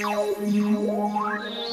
you